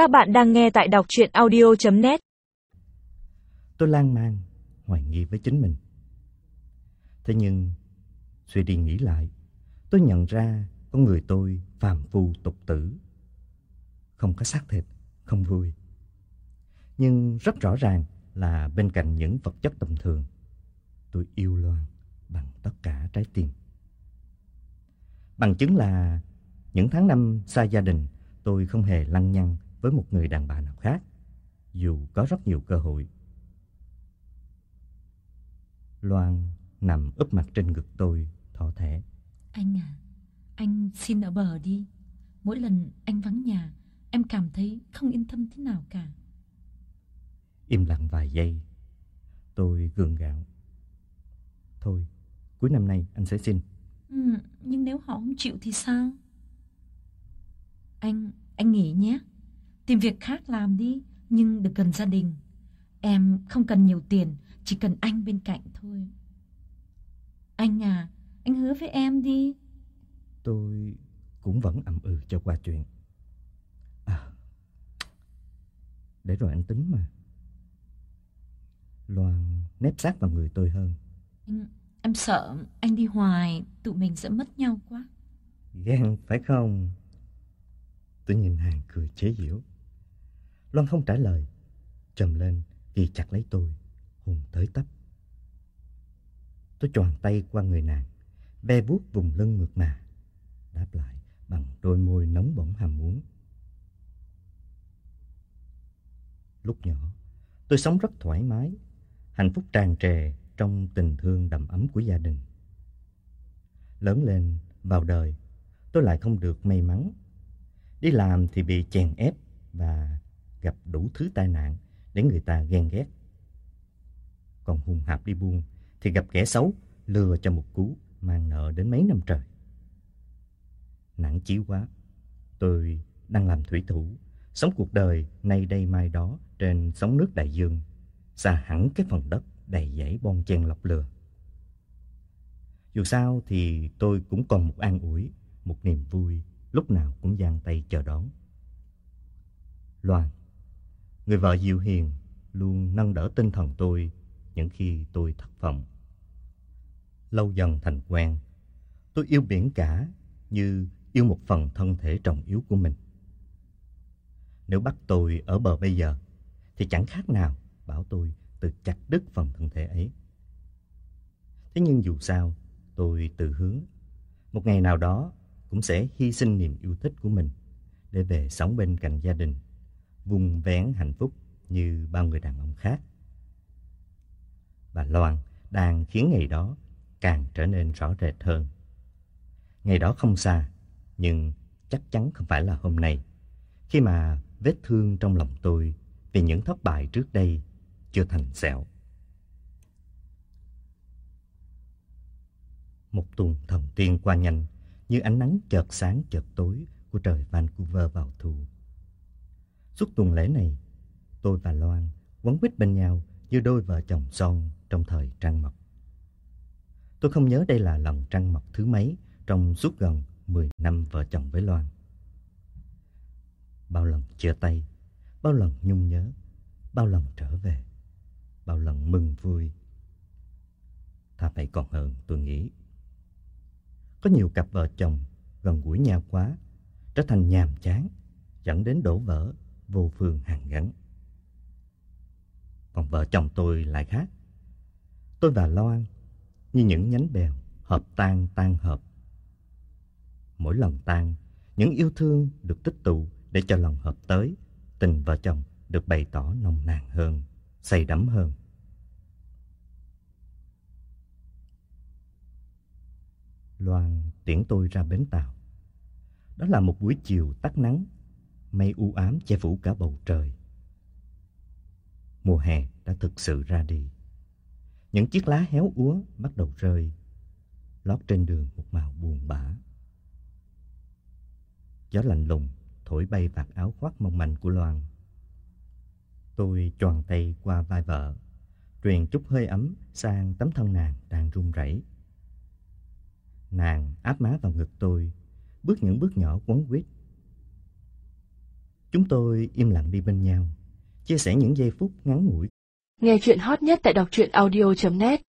Các bạn đang nghe tại đọc chuyện audio.net Tôi lan man, hoài nghi với chính mình. Thế nhưng, suy đi nghĩ lại, tôi nhận ra con người tôi phàm phu tục tử. Không có xác thịt, không vui. Nhưng rất rõ ràng là bên cạnh những vật chất tầm thường, tôi yêu Loan bằng tất cả trái tim. Bằng chứng là những tháng năm xa gia đình, tôi không hề lăng nhăng với một người đàn bà nào khác, dù có rất nhiều cơ hội. Loan nằm úp mặt trên ngực tôi, thỏ thẻ. Anh à, anh xin ở bờ đi. Mỗi lần anh vắng nhà, em cảm thấy không yên tâm thế nào cả. Im lặng vài giây, tôi gượng gạo. Thôi, cuối năm nay anh sẽ xin. Ừ, nhưng nếu họ không chịu thì sao? Anh, anh nghỉ nhé. Tìm việc khác làm đi, nhưng được gần gia đình. Em không cần nhiều tiền, chỉ cần anh bên cạnh thôi. Anh à, anh hứa với em đi. Tôi cũng vẫn ậm ừ cho qua chuyện. À, để rồi anh tính mà. Loan nép sát vào người tôi hơn. Anh, em sợ anh đi hoài, tụi mình sẽ mất nhau quá. Ghen phải không? Tôi nhìn hàng cười chế giễu. Loan không trả lời, trầm lên ghi chặt lấy tôi, hùng tới tấp. Tôi tròn tay qua người nàng, ve vuốt vùng lưng mượt mà, đáp lại bằng đôi môi nóng bỏng hàm muốn. Lúc nhỏ, tôi sống rất thoải mái, hạnh phúc tràn trề trong tình thương đầm ấm của gia đình. Lớn lên, vào đời, tôi lại không được may mắn. Đi làm thì bị chèn ép và gặp đủ thứ tai nạn để người ta ghen ghét. Còn hùng hạp đi buôn thì gặp kẻ xấu lừa cho một cú mang nợ đến mấy năm trời. Nặng chí quá, tôi đang làm thủy thủ, sống cuộc đời nay đây mai đó trên sóng nước đại dương, xa hẳn cái phần đất đầy dãy bon chen lọc lừa. Dù sao thì tôi cũng còn một an ủi, một niềm vui, lúc nào cũng giang tay chờ đón. Loan, người vợ dịu hiền, luôn nâng đỡ tinh thần tôi những khi tôi thất vọng. Lâu dần thành quen, tôi yêu biển cả như yêu một phần thân thể trọng yếu của mình. Nếu bắt tôi ở bờ bây giờ, thì chẳng khác nào bảo tôi tự chặt đứt phần thân thể ấy. Thế nhưng dù sao, tôi tự hướng, một ngày nào đó cũng sẽ hy sinh niềm yêu thích của mình để về sống bên cạnh gia đình, vùng vén hạnh phúc như bao người đàn ông khác. Bà Loan đang khiến ngày đó càng trở nên rõ rệt hơn. Ngày đó không xa, nhưng chắc chắn không phải là hôm nay, khi mà vết thương trong lòng tôi vì những thất bại trước đây chưa thành sẹo. Một tuần thần tiên qua nhanh như ánh nắng chợt sáng chợt tối của trời Vancouver vào thu. Suốt tuần lễ này, tôi và Loan quấn quýt bên nhau như đôi vợ chồng son trong thời trăng mật. Tôi không nhớ đây là lần trăng mật thứ mấy trong suốt gần 10 năm vợ chồng với Loan. Bao lần chia tay, bao lần nhung nhớ, bao lần trở về, bao lần mừng vui. Thà phải còn hơn tôi nghĩ. Có nhiều cặp vợ chồng gần gũi nhau quá, trở thành nhàm chán, dẫn đến đổ vỡ, vô phương hàn gắn. Còn vợ chồng tôi lại khác. Tôi và Loan như những nhánh bèo hợp tan tan hợp. Mỗi lần tan, những yêu thương được tích tụ để cho lòng hợp tới, tình vợ chồng được bày tỏ nồng nàn hơn, say đắm hơn. Loan tiễn tôi ra bến tàu. Đó là một buổi chiều tắt nắng, mây u ám che phủ cả bầu trời. Mùa hè đã thực sự ra đi. Những chiếc lá héo úa bắt đầu rơi, lót trên đường một màu buồn bã. Gió lạnh lùng thổi bay vạt áo khoác mong manh của Loan. Tôi tròn tay qua vai vợ, truyền chút hơi ấm sang tấm thân nàng đang run rẩy. Nàng áp má vào ngực tôi, bước những bước nhỏ quấn quýt. Chúng tôi im lặng đi bên nhau, chia sẻ những giây phút ngắn ngủi. Nghe chuyện hot nhất tại đọc truyện audio.net